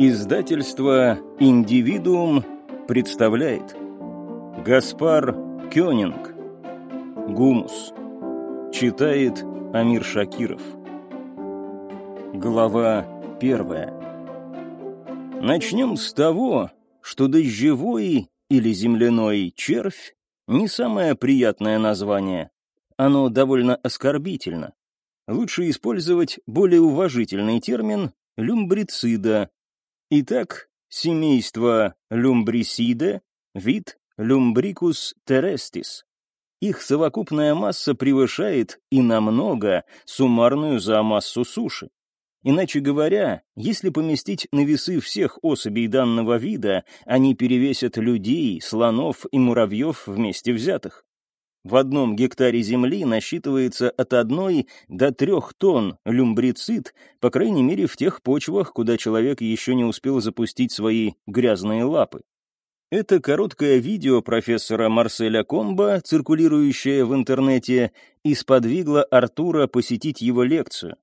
Издательство «Индивидуум» представляет Гаспар Кёнинг Гумус Читает Амир Шакиров Глава первая Начнем с того, что дождевой или земляной червь не самое приятное название. Оно довольно оскорбительно. Лучше использовать более уважительный термин люмбрицида, Итак, семейство люмбрисиде, вид люмбрикус терестис. Их совокупная масса превышает и намного суммарную за массу суши. Иначе говоря, если поместить на весы всех особей данного вида, они перевесят людей, слонов и муравьев вместе взятых. В одном гектаре земли насчитывается от одной до трех тонн люмбрицид, по крайней мере в тех почвах, куда человек еще не успел запустить свои грязные лапы. Это короткое видео профессора Марселя Комба, циркулирующее в интернете, и сподвигло Артура посетить его лекцию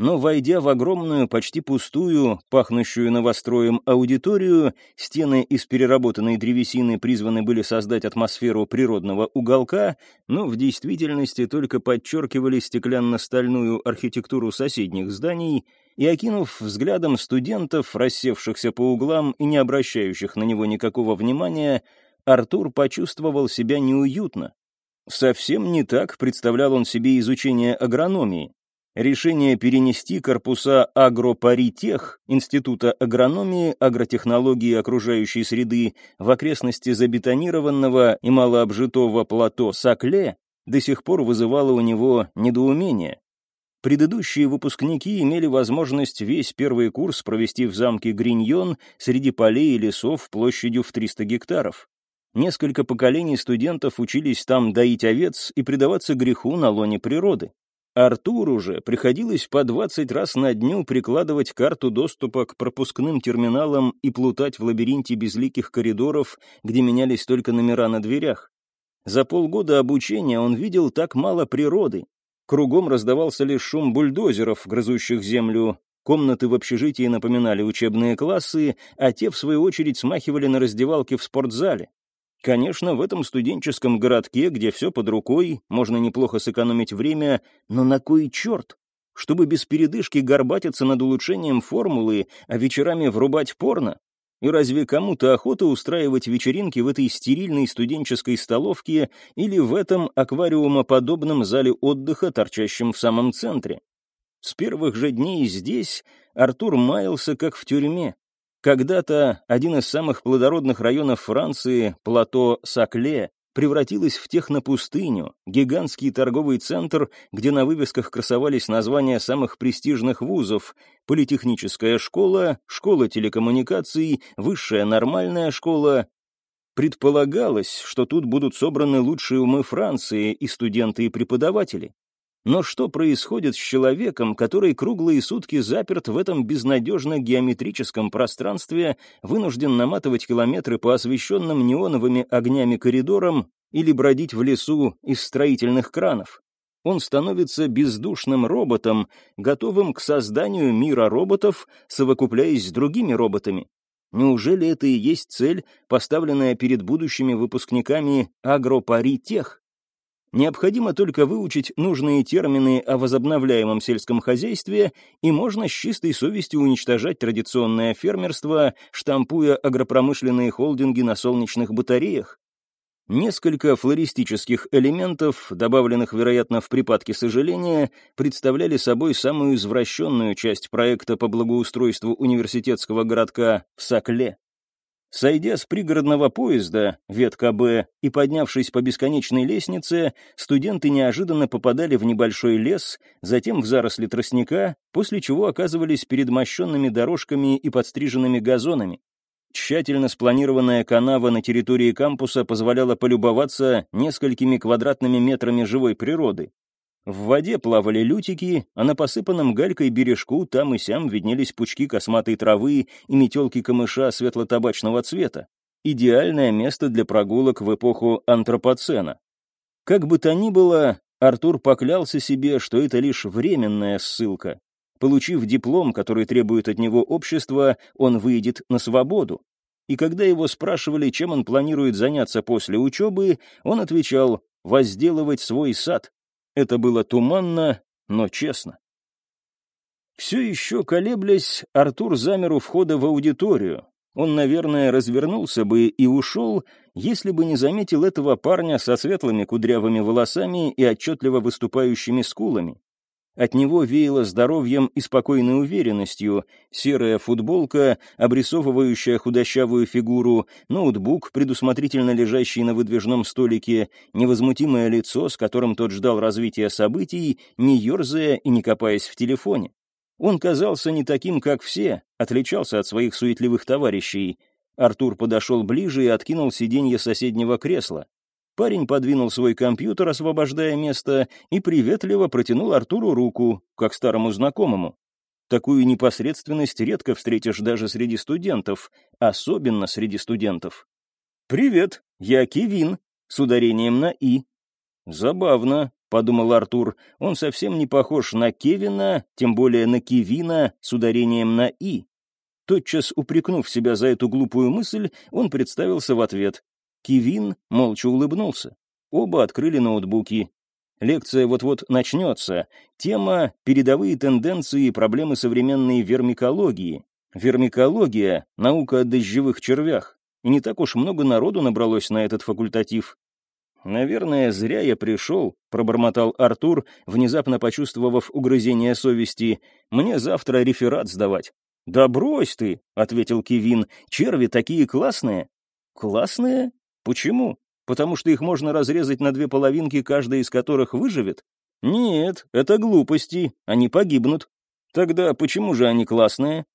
но, войдя в огромную, почти пустую, пахнущую новостроем аудиторию, стены из переработанной древесины призваны были создать атмосферу природного уголка, но в действительности только подчеркивали стеклянно-стальную архитектуру соседних зданий, и, окинув взглядом студентов, рассевшихся по углам и не обращающих на него никакого внимания, Артур почувствовал себя неуютно. Совсем не так представлял он себе изучение агрономии. Решение перенести корпуса агропаритех Института агрономии, агротехнологии и окружающей среды в окрестности забетонированного и малообжитого плато Сакле до сих пор вызывало у него недоумение. Предыдущие выпускники имели возможность весь первый курс провести в замке Гриньон среди полей и лесов площадью в 300 гектаров. Несколько поколений студентов учились там доить овец и предаваться греху на лоне природы. Артуру же приходилось по 20 раз на дню прикладывать карту доступа к пропускным терминалам и плутать в лабиринте безликих коридоров, где менялись только номера на дверях. За полгода обучения он видел так мало природы. Кругом раздавался лишь шум бульдозеров, грызущих землю. Комнаты в общежитии напоминали учебные классы, а те, в свою очередь, смахивали на раздевалки в спортзале. Конечно, в этом студенческом городке, где все под рукой, можно неплохо сэкономить время, но на кой черт? Чтобы без передышки горбатиться над улучшением формулы, а вечерами врубать порно? И разве кому-то охота устраивать вечеринки в этой стерильной студенческой столовке или в этом аквариумоподобном зале отдыха, торчащем в самом центре? С первых же дней здесь Артур маялся, как в тюрьме. Когда-то один из самых плодородных районов Франции, плато Сакле, превратилось в технопустыню, гигантский торговый центр, где на вывесках красовались названия самых престижных вузов — Политехническая школа, Школа телекоммуникаций, Высшая нормальная школа. Предполагалось, что тут будут собраны лучшие умы Франции и студенты и преподаватели. Но что происходит с человеком, который круглые сутки заперт в этом безнадежно геометрическом пространстве, вынужден наматывать километры по освещенным неоновыми огнями коридорам или бродить в лесу из строительных кранов? Он становится бездушным роботом, готовым к созданию мира роботов, совокупляясь с другими роботами. Неужели это и есть цель, поставленная перед будущими выпускниками агропаритех? Необходимо только выучить нужные термины о возобновляемом сельском хозяйстве, и можно с чистой совестью уничтожать традиционное фермерство, штампуя агропромышленные холдинги на солнечных батареях. Несколько флористических элементов, добавленных, вероятно, в припадке сожаления, представляли собой самую извращенную часть проекта по благоустройству университетского городка в Сакле. Сойдя с пригородного поезда, ветка Б, и поднявшись по бесконечной лестнице, студенты неожиданно попадали в небольшой лес, затем в заросли тростника, после чего оказывались перед мощенными дорожками и подстриженными газонами. Тщательно спланированная канава на территории кампуса позволяла полюбоваться несколькими квадратными метрами живой природы. В воде плавали лютики, а на посыпанном галькой бережку там и сям виднелись пучки косматой травы и метелки камыша светло-табачного цвета. Идеальное место для прогулок в эпоху антропоцена. Как бы то ни было, Артур поклялся себе, что это лишь временная ссылка. Получив диплом, который требует от него общество, он выйдет на свободу. И когда его спрашивали, чем он планирует заняться после учебы, он отвечал «возделывать свой сад». Это было туманно, но честно. Все еще колеблясь, Артур замер у входа в аудиторию. Он, наверное, развернулся бы и ушел, если бы не заметил этого парня со светлыми кудрявыми волосами и отчетливо выступающими скулами. От него веяло здоровьем и спокойной уверенностью, серая футболка, обрисовывающая худощавую фигуру, ноутбук, предусмотрительно лежащий на выдвижном столике, невозмутимое лицо, с которым тот ждал развития событий, не ерзая и не копаясь в телефоне. Он казался не таким, как все, отличался от своих суетливых товарищей. Артур подошел ближе и откинул сиденье соседнего кресла. Парень подвинул свой компьютер, освобождая место, и приветливо протянул Артуру руку, как старому знакомому. Такую непосредственность редко встретишь даже среди студентов, особенно среди студентов. «Привет, я Кевин», с ударением на «и». «Забавно», — подумал Артур, он совсем не похож на Кевина, тем более на Кевина с ударением на «и». Тотчас упрекнув себя за эту глупую мысль, он представился в ответ. Кевин молча улыбнулся. Оба открыли ноутбуки. Лекция вот-вот начнется. Тема «Передовые тенденции и проблемы современной вермикологии». Вермикология — наука о дождевых червях. И не так уж много народу набралось на этот факультатив. «Наверное, зря я пришел», — пробормотал Артур, внезапно почувствовав угрызение совести. «Мне завтра реферат сдавать». «Да брось ты», — ответил Кевин, — «черви такие классные». «Классные? Почему? Потому что их можно разрезать на две половинки, каждая из которых выживет? Нет, это глупости, они погибнут. Тогда почему же они классные?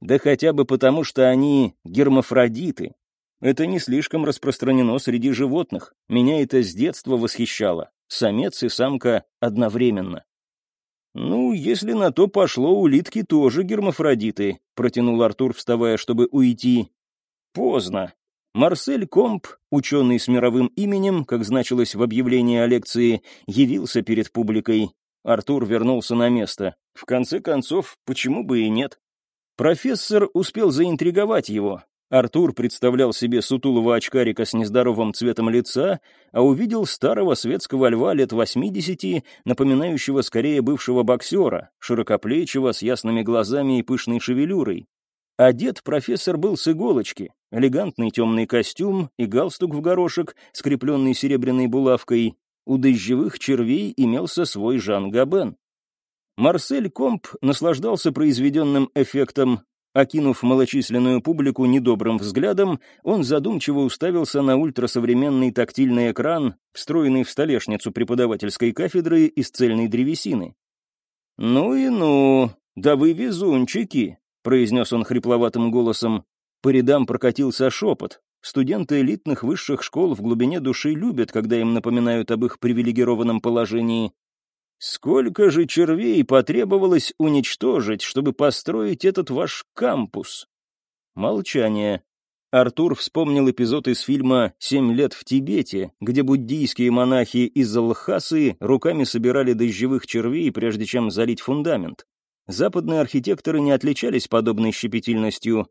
Да хотя бы потому, что они гермафродиты, это не слишком распространено среди животных. Меня это с детства восхищало. Самец и самка одновременно. «Ну, если на то пошло, улитки тоже гермафродиты», — протянул Артур, вставая, чтобы уйти. «Поздно. Марсель Комп, ученый с мировым именем, как значилось в объявлении о лекции, явился перед публикой. Артур вернулся на место. В конце концов, почему бы и нет? Профессор успел заинтриговать его. Артур представлял себе сутулого очкарика с нездоровым цветом лица, а увидел старого светского льва лет 80, напоминающего скорее бывшего боксера, широкоплечего, с ясными глазами и пышной шевелюрой. Одет профессор был с иголочки, элегантный темный костюм и галстук в горошек, скрепленный серебряной булавкой. У дождевых червей имелся свой Жан Габен. Марсель Комп наслаждался произведенным эффектом, Окинув малочисленную публику недобрым взглядом, он задумчиво уставился на ультрасовременный тактильный экран, встроенный в столешницу преподавательской кафедры из цельной древесины. «Ну и ну, да вы везунчики», — произнес он хрипловатым голосом. По рядам прокатился шепот. Студенты элитных высших школ в глубине души любят, когда им напоминают об их привилегированном положении. Сколько же червей потребовалось уничтожить, чтобы построить этот ваш кампус? Молчание. Артур вспомнил эпизод из фильма «Семь лет в Тибете», где буддийские монахи из Лхасы руками собирали дождевых червей, прежде чем залить фундамент. Западные архитекторы не отличались подобной щепетильностью.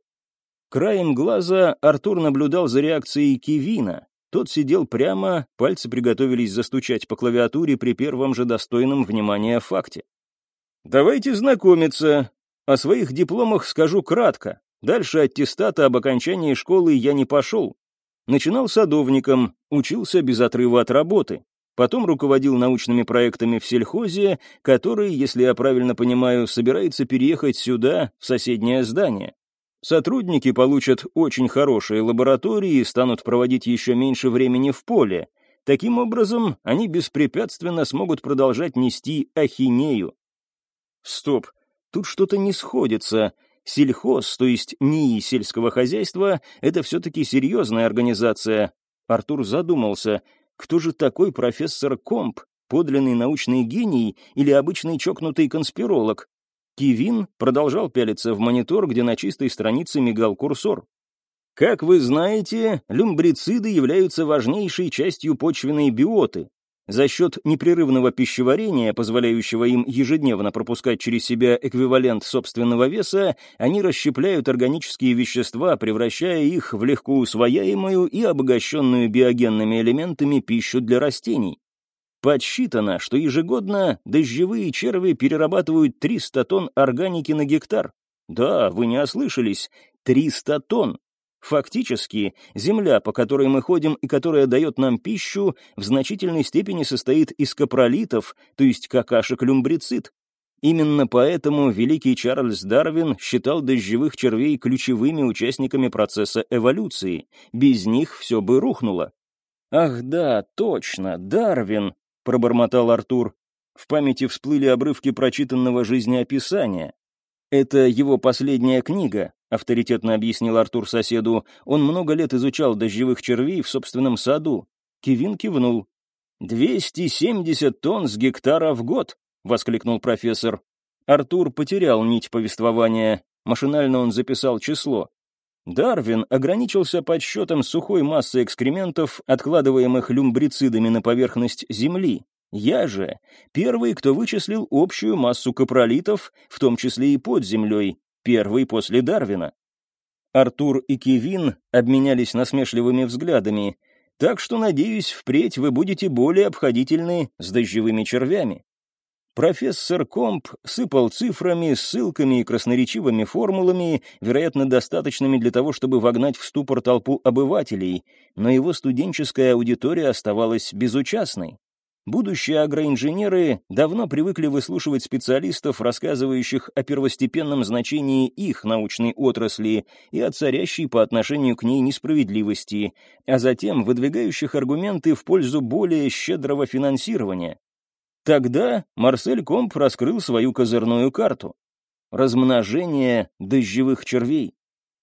Краем глаза Артур наблюдал за реакцией Кивина. Тот сидел прямо, пальцы приготовились застучать по клавиатуре при первом же достойном внимания факте. «Давайте знакомиться. О своих дипломах скажу кратко. Дальше аттестата об окончании школы я не пошел. Начинал садовником, учился без отрыва от работы. Потом руководил научными проектами в сельхозе, который, если я правильно понимаю, собирается переехать сюда, в соседнее здание. Сотрудники получат очень хорошие лаборатории и станут проводить еще меньше времени в поле. Таким образом, они беспрепятственно смогут продолжать нести ахинею. Стоп, тут что-то не сходится. Сельхоз, то есть НИИ сельского хозяйства, это все-таки серьезная организация. Артур задумался, кто же такой профессор Комп, подлинный научный гений или обычный чокнутый конспиролог? Кивин продолжал пялиться в монитор, где на чистой странице мигал курсор. Как вы знаете, люмбрициды являются важнейшей частью почвенной биоты. За счет непрерывного пищеварения, позволяющего им ежедневно пропускать через себя эквивалент собственного веса, они расщепляют органические вещества, превращая их в легко усвояемую и обогащенную биогенными элементами пищу для растений. Подсчитано, что ежегодно дождевые черви перерабатывают 300 тонн органики на гектар. Да, вы не ослышались, 300 тонн. Фактически, земля, по которой мы ходим и которая дает нам пищу, в значительной степени состоит из капролитов, то есть какашек-люмбрицид. Именно поэтому великий Чарльз Дарвин считал дождевых червей ключевыми участниками процесса эволюции. Без них все бы рухнуло. «Ах да, точно, Дарвин», — пробормотал Артур. В памяти всплыли обрывки прочитанного жизнеописания. Это его последняя книга, авторитетно объяснил Артур соседу. Он много лет изучал дождевых червей в собственном саду. Кивин кивнул. «Двести семьдесят тонн с гектара в год!» — воскликнул профессор. Артур потерял нить повествования. Машинально он записал число. Дарвин ограничился подсчетом сухой массы экскрементов, откладываемых люмбрицидами на поверхность Земли, я же первый, кто вычислил общую массу капролитов, в том числе и под землей, первый после Дарвина. Артур и Кевин обменялись насмешливыми взглядами, так что, надеюсь, впредь вы будете более обходительны с дождевыми червями. Профессор Комп сыпал цифрами, ссылками и красноречивыми формулами, вероятно, достаточными для того, чтобы вогнать в ступор толпу обывателей, но его студенческая аудитория оставалась безучастной. Будущие агроинженеры давно привыкли выслушивать специалистов, рассказывающих о первостепенном значении их научной отрасли и о царящей по отношению к ней несправедливости, а затем выдвигающих аргументы в пользу более щедрого финансирования. Тогда Марсель Комп раскрыл свою козырную карту. Размножение дождевых червей.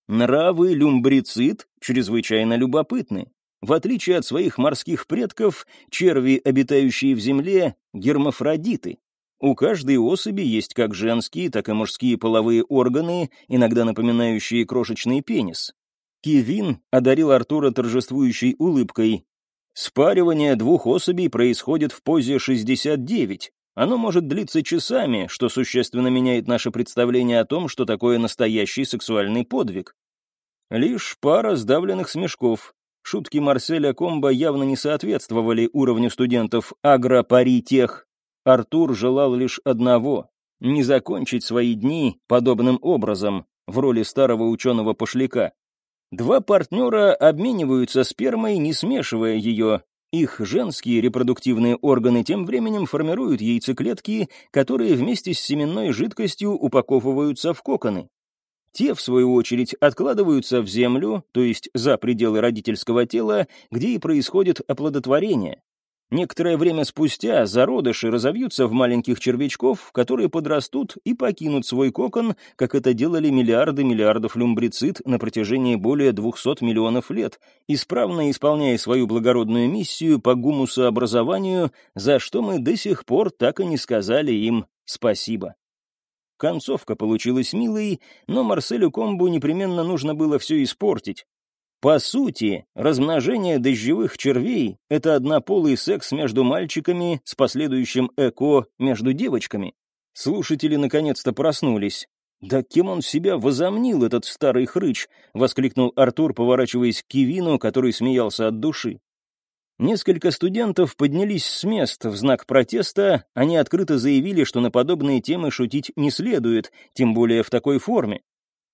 Нравы люмбрицид чрезвычайно любопытны. В отличие от своих морских предков, черви, обитающие в земле, гермафродиты. У каждой особи есть как женские, так и мужские половые органы, иногда напоминающие крошечный пенис. Кивин одарил Артура торжествующей улыбкой. Спаривание двух особей происходит в позе 69. Оно может длиться часами, что существенно меняет наше представление о том, что такое настоящий сексуальный подвиг. Лишь пара сдавленных смешков, Шутки Марселя Комба явно не соответствовали уровню студентов агропаритех. Артур желал лишь одного — не закончить свои дни подобным образом, в роли старого ученого-пошляка. Два партнера обмениваются спермой, не смешивая ее. Их женские репродуктивные органы тем временем формируют яйцеклетки, которые вместе с семенной жидкостью упаковываются в коконы. Те, в свою очередь, откладываются в землю, то есть за пределы родительского тела, где и происходит оплодотворение. Некоторое время спустя зародыши разовьются в маленьких червячков, которые подрастут и покинут свой кокон, как это делали миллиарды миллиардов люмбрицид на протяжении более 200 миллионов лет, исправно исполняя свою благородную миссию по гумусообразованию, за что мы до сих пор так и не сказали им спасибо. Концовка получилась милой, но Марселю Комбу непременно нужно было все испортить. По сути, размножение дождевых червей — это однополый секс между мальчиками с последующим эко между девочками. Слушатели наконец-то проснулись. «Да кем он себя возомнил, этот старый хрыч?» — воскликнул Артур, поворачиваясь к Кивину, который смеялся от души. Несколько студентов поднялись с мест в знак протеста, они открыто заявили, что на подобные темы шутить не следует, тем более в такой форме.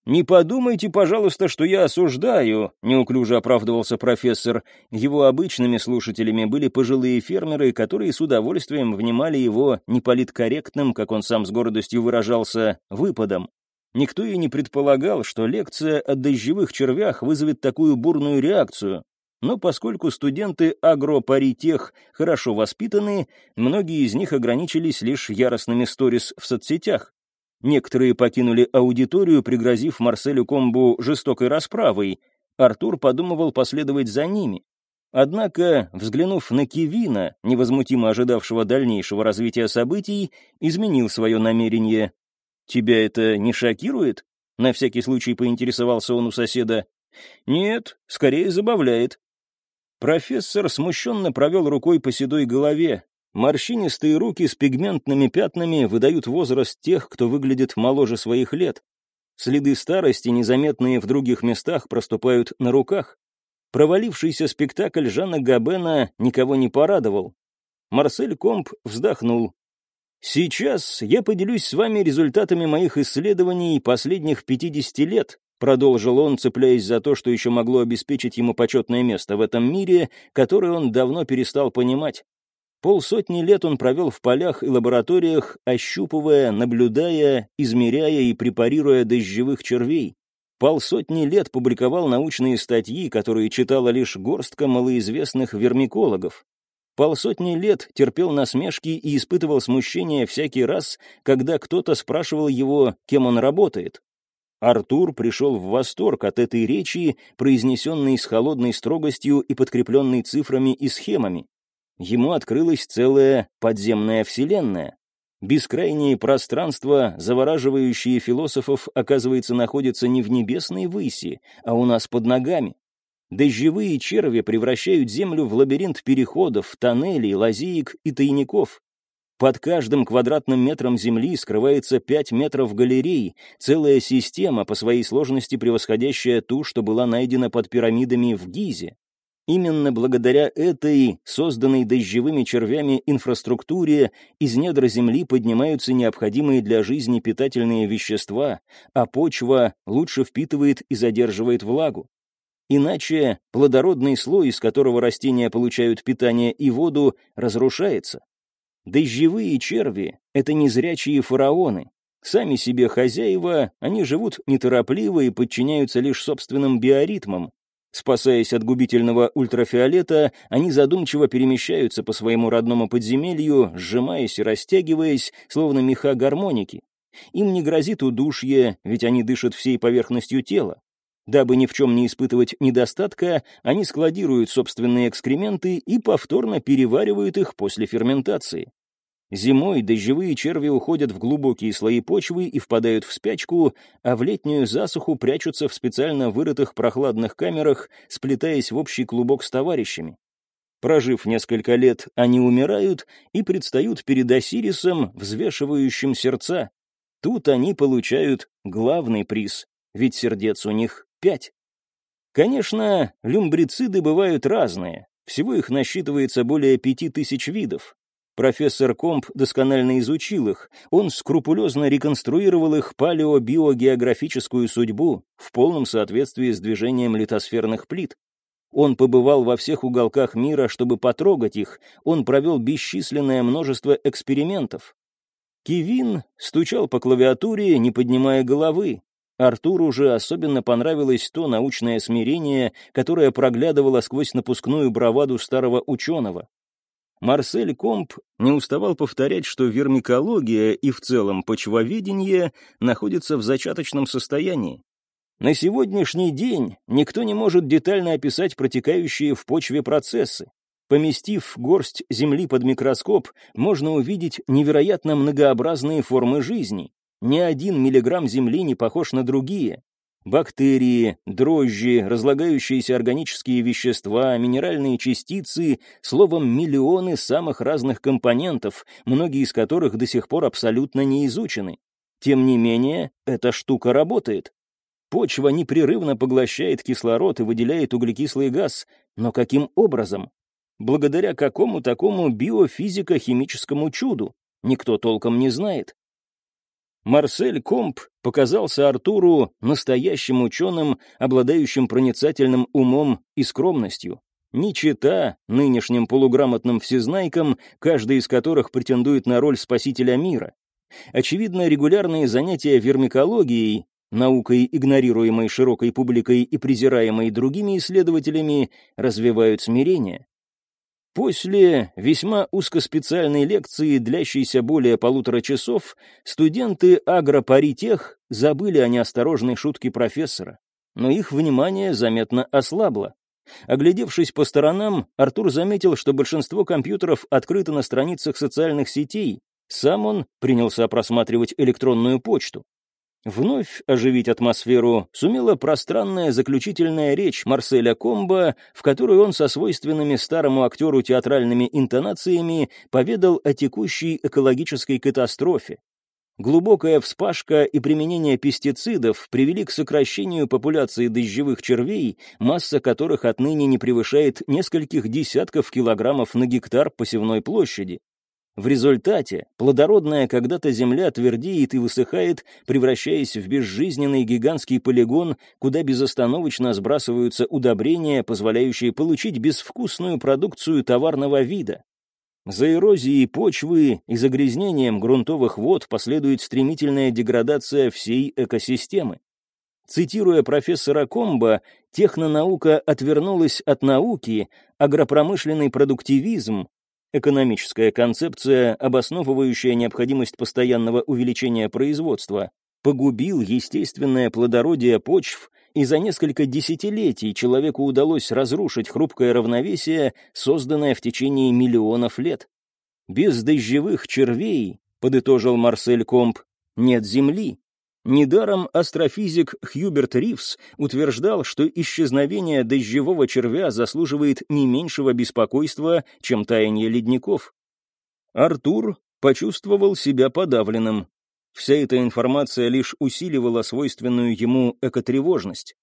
«Не подумайте, пожалуйста, что я осуждаю», — неуклюже оправдывался профессор. Его обычными слушателями были пожилые фермеры, которые с удовольствием внимали его неполиткорректным, как он сам с гордостью выражался, выпадом. Никто и не предполагал, что лекция о дождевых червях вызовет такую бурную реакцию, но поскольку студенты агропаритех хорошо воспитаны, многие из них ограничились лишь яростными сторис в соцсетях. Некоторые покинули аудиторию, пригрозив Марселю Комбу жестокой расправой. Артур подумывал последовать за ними. Однако, взглянув на Кивина, невозмутимо ожидавшего дальнейшего развития событий, изменил свое намерение. «Тебя это не шокирует?» — на всякий случай поинтересовался он у соседа. «Нет, скорее забавляет. Профессор смущенно провел рукой по седой голове. Морщинистые руки с пигментными пятнами выдают возраст тех, кто выглядит моложе своих лет. Следы старости, незаметные в других местах, проступают на руках. Провалившийся спектакль Жана Габена никого не порадовал. Марсель Комп вздохнул. «Сейчас я поделюсь с вами результатами моих исследований последних 50 лет», продолжил он, цепляясь за то, что еще могло обеспечить ему почетное место в этом мире, который он давно перестал понимать. Полсотни лет он провел в полях и лабораториях, ощупывая, наблюдая, измеряя и препарируя дождевых червей. Полсотни лет публиковал научные статьи, которые читала лишь горстка малоизвестных вермикологов. Полсотни лет терпел насмешки и испытывал смущение всякий раз, когда кто-то спрашивал его, кем он работает. Артур пришел в восторг от этой речи, произнесенной с холодной строгостью и подкрепленной цифрами и схемами ему открылась целая подземная вселенная. Бескрайние пространства, завораживающие философов, оказывается, находятся не в небесной выси, а у нас под ногами. Дождевые черви превращают Землю в лабиринт переходов, тоннелей, лазеек и тайников. Под каждым квадратным метром Земли скрывается 5 метров галерей, целая система, по своей сложности превосходящая ту, что была найдена под пирамидами в Гизе. Именно благодаря этой, созданной дождевыми червями инфраструктуре, из недр земли поднимаются необходимые для жизни питательные вещества, а почва лучше впитывает и задерживает влагу. Иначе плодородный слой, из которого растения получают питание и воду, разрушается. Дождевые черви — это незрячие фараоны. Сами себе хозяева, они живут неторопливо и подчиняются лишь собственным биоритмам, Спасаясь от губительного ультрафиолета, они задумчиво перемещаются по своему родному подземелью, сжимаясь и растягиваясь, словно меха гармоники. Им не грозит удушье, ведь они дышат всей поверхностью тела. Дабы ни в чем не испытывать недостатка, они складируют собственные экскременты и повторно переваривают их после ферментации. Зимой дождевые черви уходят в глубокие слои почвы и впадают в спячку, а в летнюю засуху прячутся в специально вырытых прохладных камерах, сплетаясь в общий клубок с товарищами. Прожив несколько лет, они умирают и предстают перед Осирисом, взвешивающим сердца. Тут они получают главный приз, ведь сердец у них пять. Конечно, люмбрициды бывают разные, всего их насчитывается более пяти тысяч видов, Профессор Комп досконально изучил их, он скрупулезно реконструировал их палеобиогеографическую судьбу в полном соответствии с движением литосферных плит. Он побывал во всех уголках мира, чтобы потрогать их, он провел бесчисленное множество экспериментов. Кивин стучал по клавиатуре, не поднимая головы. Артуру же особенно понравилось то научное смирение, которое проглядывало сквозь напускную браваду старого ученого. Марсель Комп не уставал повторять, что вермикология и в целом почвоведение находятся в зачаточном состоянии. На сегодняшний день никто не может детально описать протекающие в почве процессы. Поместив горсть земли под микроскоп, можно увидеть невероятно многообразные формы жизни. Ни один миллиграмм земли не похож на другие. Бактерии, дрожжи, разлагающиеся органические вещества, минеральные частицы, словом, миллионы самых разных компонентов, многие из которых до сих пор абсолютно не изучены. Тем не менее, эта штука работает. Почва непрерывно поглощает кислород и выделяет углекислый газ, но каким образом? Благодаря какому такому биофизико-химическому чуду? Никто толком не знает. Марсель Комп показался Артуру настоящим ученым, обладающим проницательным умом и скромностью. Не чита нынешним полуграмотным всезнайкам, каждый из которых претендует на роль спасителя мира. Очевидно, регулярные занятия вермикологией, наукой, игнорируемой широкой публикой и презираемой другими исследователями, развивают смирение. После весьма узкоспециальной лекции, длящейся более полутора часов, студенты агропаритех забыли о неосторожной шутке профессора, но их внимание заметно ослабло. Оглядевшись по сторонам, Артур заметил, что большинство компьютеров открыто на страницах социальных сетей. Сам он принялся просматривать электронную почту. Вновь оживить атмосферу сумела пространная заключительная речь Марселя Комба, в которой он со свойственными старому актеру театральными интонациями поведал о текущей экологической катастрофе. Глубокая вспашка и применение пестицидов привели к сокращению популяции дождевых червей, масса которых отныне не превышает нескольких десятков килограммов на гектар посевной площади. В результате плодородная когда-то земля твердеет и высыхает, превращаясь в безжизненный гигантский полигон, куда безостановочно сбрасываются удобрения, позволяющие получить безвкусную продукцию товарного вида. За эрозией почвы и загрязнением грунтовых вод последует стремительная деградация всей экосистемы. Цитируя профессора Комба, технонаука отвернулась от науки, агропромышленный продуктивизм, Экономическая концепция, обосновывающая необходимость постоянного увеличения производства, погубил естественное плодородие почв, и за несколько десятилетий человеку удалось разрушить хрупкое равновесие, созданное в течение миллионов лет. Без дождевых червей, подытожил Марсель Комп, нет земли, Недаром астрофизик Хьюберт Ривз утверждал, что исчезновение дождевого червя заслуживает не меньшего беспокойства, чем таяние ледников. Артур почувствовал себя подавленным. Вся эта информация лишь усиливала свойственную ему экотревожность.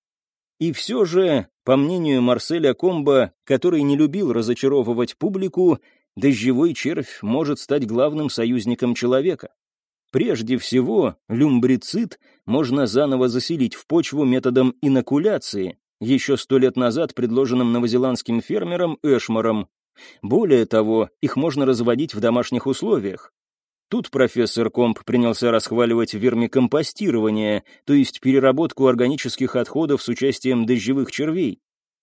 И все же, по мнению Марселя Комба, который не любил разочаровывать публику, дождевой червь может стать главным союзником человека. Прежде всего, люмбрицид можно заново заселить в почву методом инокуляции, еще сто лет назад предложенным новозеландским фермером Эшмаром. Более того, их можно разводить в домашних условиях. Тут профессор Комп принялся расхваливать вермикомпостирование, то есть переработку органических отходов с участием дождевых червей.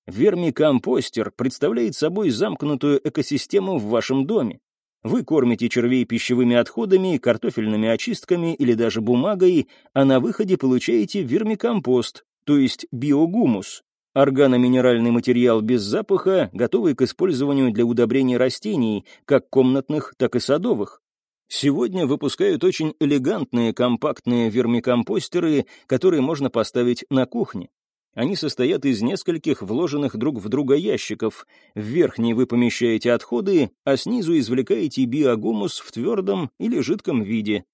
Вермикомпостер представляет собой замкнутую экосистему в вашем доме. Вы кормите червей пищевыми отходами, картофельными очистками или даже бумагой, а на выходе получаете вермикомпост, то есть биогумус, органоминеральный материал без запаха, готовый к использованию для удобрения растений, как комнатных, так и садовых. Сегодня выпускают очень элегантные компактные вермикомпостеры, которые можно поставить на кухне. Они состоят из нескольких вложенных друг в друга ящиков. В верхний вы помещаете отходы, а снизу извлекаете биогумус в твердом или жидком виде.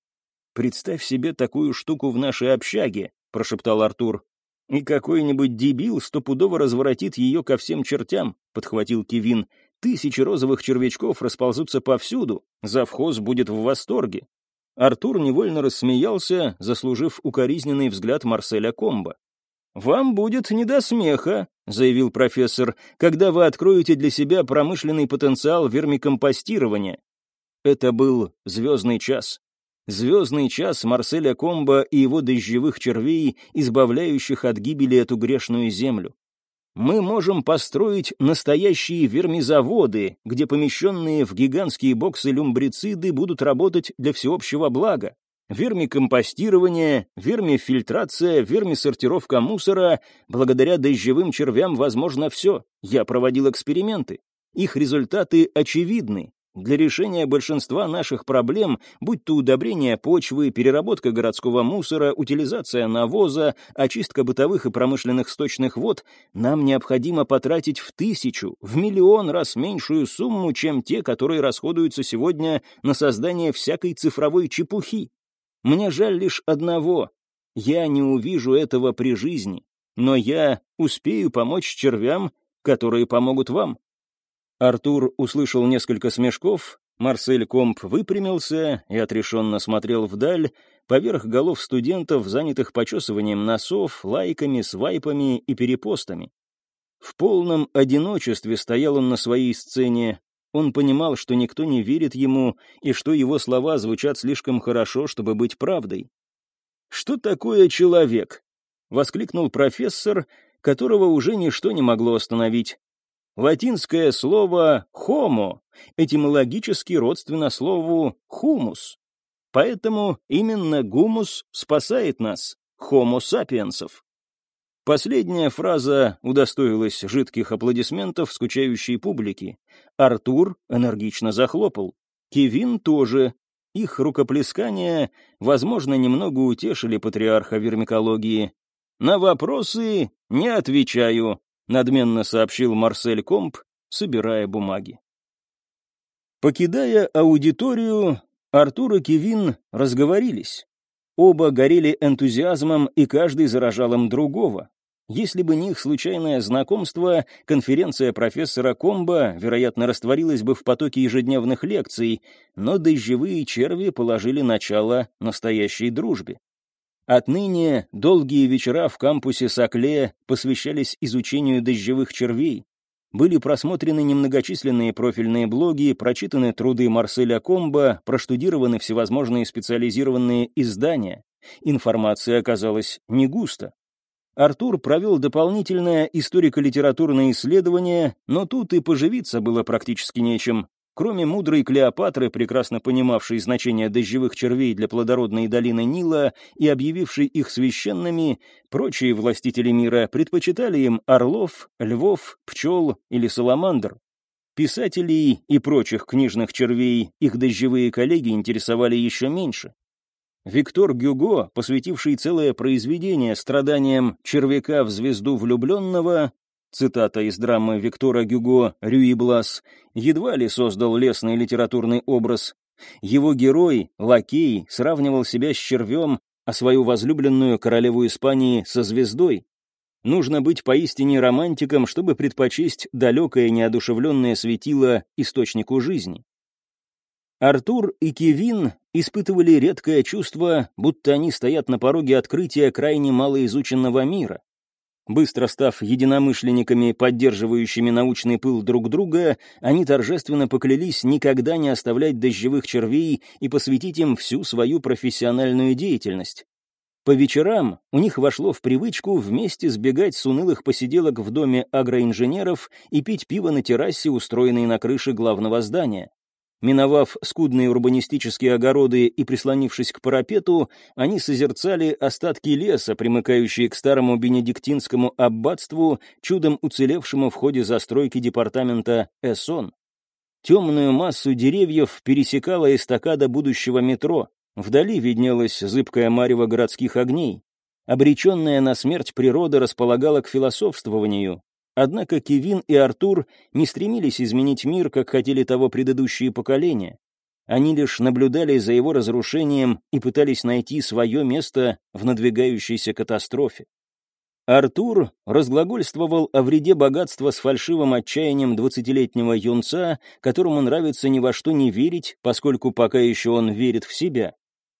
«Представь себе такую штуку в нашей общаге», — прошептал Артур. «И какой-нибудь дебил стопудово разворотит ее ко всем чертям», — подхватил Кевин. «Тысячи розовых червячков расползутся повсюду. Завхоз будет в восторге». Артур невольно рассмеялся, заслужив укоризненный взгляд Марселя Комба. «Вам будет не до смеха», — заявил профессор, «когда вы откроете для себя промышленный потенциал вермикомпостирования». Это был звездный час. Звездный час Марселя Комба и его дождевых червей, избавляющих от гибели эту грешную землю. Мы можем построить настоящие вермизаводы, где помещенные в гигантские боксы люмбрициды будут работать для всеобщего блага вермикомпостирование, вермифильтрация, вермисортировка мусора. Благодаря дождевым червям возможно все. Я проводил эксперименты. Их результаты очевидны. Для решения большинства наших проблем, будь то удобрение почвы, переработка городского мусора, утилизация навоза, очистка бытовых и промышленных сточных вод, нам необходимо потратить в тысячу, в миллион раз меньшую сумму, чем те, которые расходуются сегодня на создание всякой цифровой чепухи. Мне жаль лишь одного. Я не увижу этого при жизни, но я успею помочь червям, которые помогут вам». Артур услышал несколько смешков, Марсель Комп выпрямился и отрешенно смотрел вдаль, поверх голов студентов, занятых почесыванием носов, лайками, свайпами и перепостами. В полном одиночестве стоял он на своей сцене, он понимал, что никто не верит ему, и что его слова звучат слишком хорошо, чтобы быть правдой. «Что такое человек?» — воскликнул профессор, которого уже ничто не могло остановить. Латинское слово «homo» этимологически родственно слову «humus». Поэтому именно гумус спасает нас, homo sapiensов. Последняя фраза удостоилась жидких аплодисментов скучающей публики. Артур энергично захлопал. Кевин тоже. их рукоплескания, возможно, немного утешили патриарха вермикологии. «На вопросы не отвечаю», — надменно сообщил Марсель Комп, собирая бумаги. Покидая аудиторию, Артур и Кевин разговорились. Оба горели энтузиазмом, и каждый заражал им другого. Если бы не их случайное знакомство, конференция профессора Комба, вероятно, растворилась бы в потоке ежедневных лекций, но дождевые черви положили начало настоящей дружбе. Отныне долгие вечера в кампусе Сокле посвящались изучению дождевых червей. Были просмотрены немногочисленные профильные блоги, прочитаны труды Марселя Комба, проштудированы всевозможные специализированные издания. Информации оказалось не густо. Артур провел дополнительное историко-литературное исследование, но тут и поживиться было практически нечем. Кроме мудрой Клеопатры, прекрасно понимавшей значение дождевых червей для плодородной долины Нила и объявившей их священными, прочие властители мира предпочитали им орлов, львов, пчел или саламандр. Писателей и прочих книжных червей их дождевые коллеги интересовали еще меньше. Виктор Гюго, посвятивший целое произведение страданиям червяка в звезду влюбленного, цитата из драмы Виктора Гюго «Рюи Блас», едва ли создал лесный литературный образ. Его герой, лакей, сравнивал себя с червем, а свою возлюбленную королеву Испании со звездой. Нужно быть поистине романтиком, чтобы предпочесть далекое неодушевленное светило источнику жизни. Артур и Кевин испытывали редкое чувство, будто они стоят на пороге открытия крайне малоизученного мира. Быстро став единомышленниками, поддерживающими научный пыл друг друга, они торжественно поклялись никогда не оставлять дождевых червей и посвятить им всю свою профессиональную деятельность. По вечерам у них вошло в привычку вместе сбегать с унылых посиделок в доме агроинженеров и пить пиво на террасе, устроенной на крыше главного здания. Миновав скудные урбанистические огороды и прислонившись к парапету, они созерцали остатки леса, примыкающие к старому бенедиктинскому аббатству, чудом уцелевшему в ходе застройки департамента Эсон. Темную массу деревьев пересекала эстакада будущего метро. Вдали виднелась зыбкая марево городских огней. Обреченная на смерть природа располагала к философствованию. Однако Кевин и Артур не стремились изменить мир, как хотели того предыдущие поколения. Они лишь наблюдали за его разрушением и пытались найти свое место в надвигающейся катастрофе. Артур разглагольствовал о вреде богатства с фальшивым отчаянием двадцатилетнего юнца, которому нравится ни во что не верить, поскольку пока еще он верит в себя.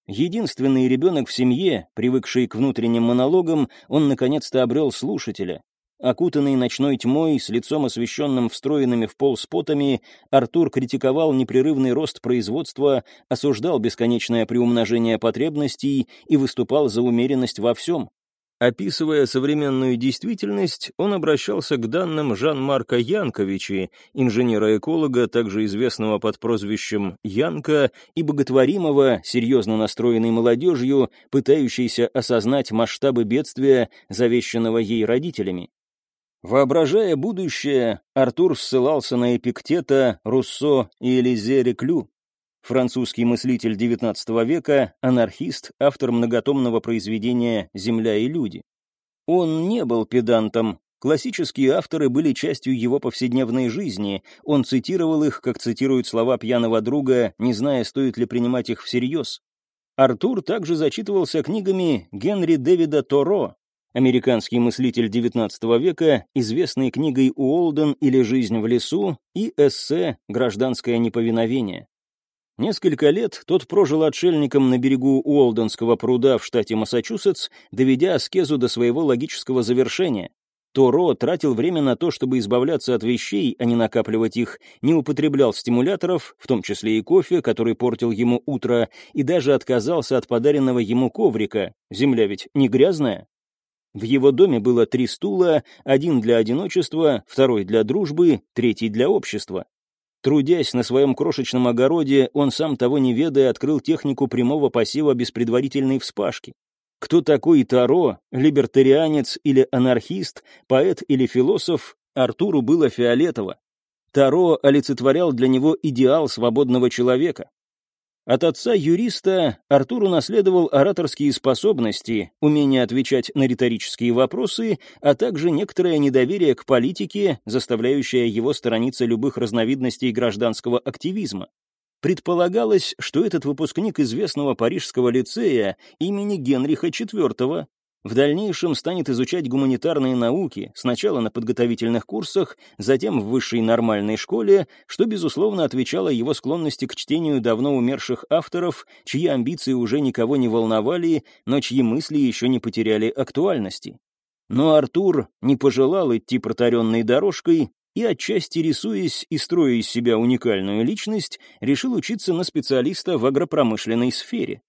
Единственный ребенок в семье, привыкший к внутренним монологам, он наконец-то обрел слушателя. Окутанный ночной тьмой, с лицом освещенным встроенными в пол спотами, Артур критиковал непрерывный рост производства, осуждал бесконечное приумножение потребностей и выступал за умеренность во всем. Описывая современную действительность, он обращался к данным Жан-Марка Янковича, инженера-эколога, также известного под прозвищем Янка, и боготворимого, серьезно настроенной молодежью, пытающейся осознать масштабы бедствия, завещанного ей родителями. Воображая будущее, Артур ссылался на Эпиктета, Руссо и Элизе Реклю, французский мыслитель XIX века, анархист, автор многотомного произведения «Земля и люди». Он не был педантом. Классические авторы были частью его повседневной жизни. Он цитировал их, как цитируют слова пьяного друга, не зная, стоит ли принимать их всерьез. Артур также зачитывался книгами Генри Дэвида Торо, американский мыслитель XIX века, известный книгой «Уолден» или «Жизнь в лесу» и эссе «Гражданское неповиновение». Несколько лет тот прожил отшельником на берегу Уолденского пруда в штате Массачусетс, доведя аскезу до своего логического завершения. Торо тратил время на то, чтобы избавляться от вещей, а не накапливать их, не употреблял стимуляторов, в том числе и кофе, который портил ему утро, и даже отказался от подаренного ему коврика. Земля ведь не грязная. В его доме было три стула, один для одиночества, второй для дружбы, третий для общества. Трудясь на своем крошечном огороде, он сам того не ведая открыл технику прямого посева без предварительной вспашки. Кто такой Таро, либертарианец или анархист, поэт или философ, Артуру было фиолетово. Таро олицетворял для него идеал свободного человека. От отца-юриста Артур унаследовал ораторские способности, умение отвечать на риторические вопросы, а также некоторое недоверие к политике, заставляющее его сторониться любых разновидностей гражданского активизма. Предполагалось, что этот выпускник известного парижского лицея имени Генриха IV в дальнейшем станет изучать гуманитарные науки, сначала на подготовительных курсах, затем в высшей нормальной школе, что, безусловно, отвечало его склонности к чтению давно умерших авторов, чьи амбиции уже никого не волновали, но чьи мысли еще не потеряли актуальности. Но Артур не пожелал идти протаренной дорожкой и, отчасти рисуясь и строя из себя уникальную личность, решил учиться на специалиста в агропромышленной сфере.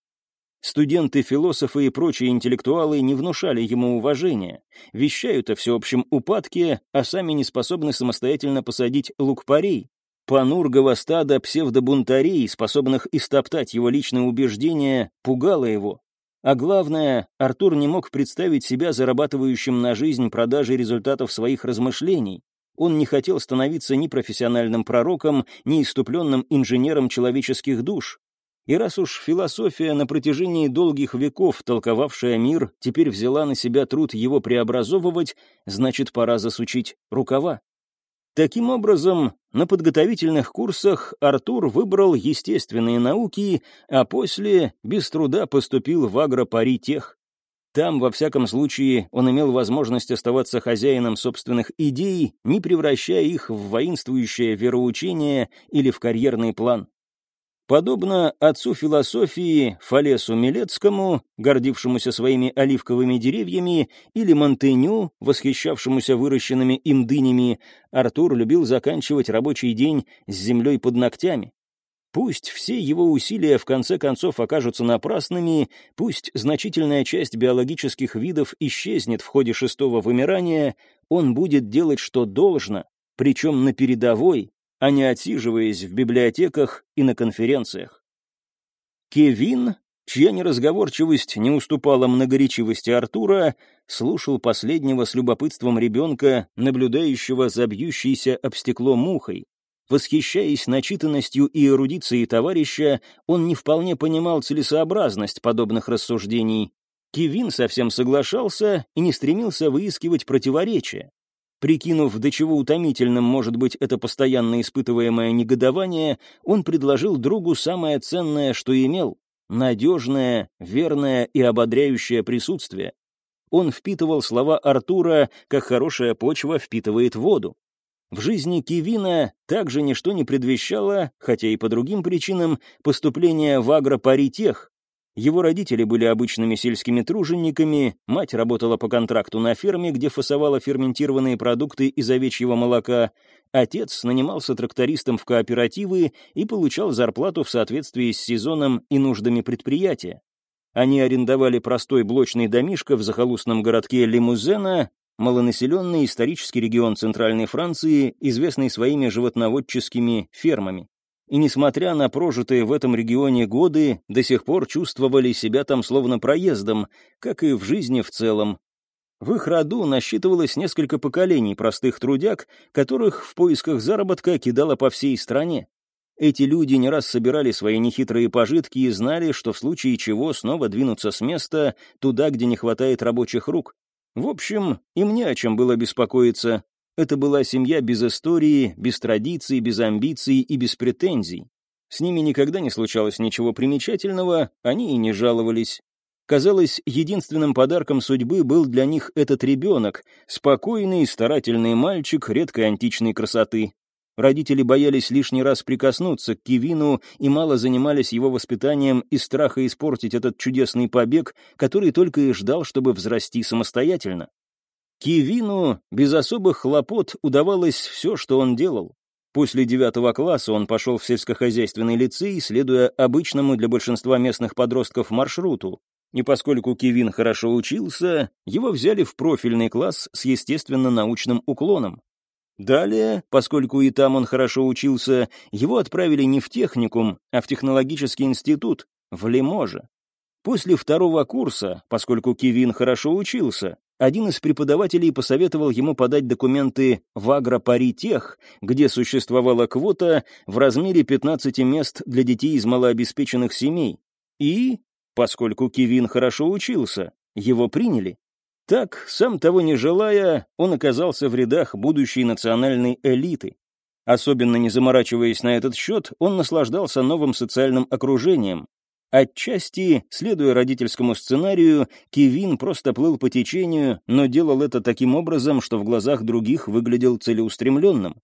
Студенты, философы и прочие интеллектуалы не внушали ему уважения, вещают о всеобщем упадке, а сами не способны самостоятельно посадить лук-порей. Панургого стада псевдобунтарей, способных истоптать его личные убеждения, пугало его. А главное, Артур не мог представить себя зарабатывающим на жизнь продажей результатов своих размышлений. Он не хотел становиться ни профессиональным пророком, ни иступленным инженером человеческих душ. И раз уж философия на протяжении долгих веков, толковавшая мир, теперь взяла на себя труд его преобразовывать, значит, пора засучить рукава. Таким образом, на подготовительных курсах Артур выбрал естественные науки, а после без труда поступил в агропаритех. Там, во всяком случае, он имел возможность оставаться хозяином собственных идей, не превращая их в воинствующее вероучение или в карьерный план. Подобно отцу философии Фалесу Милецкому, гордившемуся своими оливковыми деревьями, или Монтеню, восхищавшемуся выращенными им дынями, Артур любил заканчивать рабочий день с землей под ногтями. Пусть все его усилия в конце концов окажутся напрасными, пусть значительная часть биологических видов исчезнет в ходе шестого вымирания, он будет делать, что должно, причем на передовой, а не отсиживаясь в библиотеках и на конференциях. Кевин, чья неразговорчивость не уступала многоречивости Артура, слушал последнего с любопытством ребенка, наблюдающего за бьющейся об стекло мухой. Восхищаясь начитанностью и эрудицией товарища, он не вполне понимал целесообразность подобных рассуждений. Кевин совсем соглашался и не стремился выискивать противоречия. Прикинув, до чего утомительным может быть это постоянно испытываемое негодование, он предложил другу самое ценное, что имел — надежное, верное и ободряющее присутствие. Он впитывал слова Артура, как хорошая почва впитывает воду. В жизни Кивина также ничто не предвещало, хотя и по другим причинам, поступления в агропаритех, его родители были обычными сельскими тружениками, мать работала по контракту на ферме, где фасовала ферментированные продукты из овечьего молока, отец нанимался трактористом в кооперативы и получал зарплату в соответствии с сезоном и нуждами предприятия. Они арендовали простой блочный домишко в захолустном городке Лимузена, малонаселенный исторический регион Центральной Франции, известный своими животноводческими фермами и, несмотря на прожитые в этом регионе годы, до сих пор чувствовали себя там словно проездом, как и в жизни в целом. В их роду насчитывалось несколько поколений простых трудяг, которых в поисках заработка кидало по всей стране. Эти люди не раз собирали свои нехитрые пожитки и знали, что в случае чего снова двинутся с места туда, где не хватает рабочих рук. В общем, им не о чем было беспокоиться, это была семья без истории, без традиций, без амбиций и без претензий. С ними никогда не случалось ничего примечательного, они и не жаловались. Казалось, единственным подарком судьбы был для них этот ребенок, спокойный, старательный мальчик редкой античной красоты. Родители боялись лишний раз прикоснуться к Кивину и мало занимались его воспитанием из страха испортить этот чудесный побег, который только и ждал, чтобы взрасти самостоятельно. Кивину без особых хлопот удавалось все, что он делал. После девятого класса он пошел в сельскохозяйственный лицей, следуя обычному для большинства местных подростков маршруту. И поскольку Кевин хорошо учился, его взяли в профильный класс с естественно-научным уклоном. Далее, поскольку и там он хорошо учился, его отправили не в техникум, а в технологический институт, в Лиможе. После второго курса, поскольку Кевин хорошо учился, один из преподавателей посоветовал ему подать документы в агропаритех, где существовала квота в размере 15 мест для детей из малообеспеченных семей. И, поскольку Кевин хорошо учился, его приняли. Так, сам того не желая, он оказался в рядах будущей национальной элиты. Особенно не заморачиваясь на этот счет, он наслаждался новым социальным окружением, Отчасти, следуя родительскому сценарию, Кевин просто плыл по течению, но делал это таким образом, что в глазах других выглядел целеустремленным.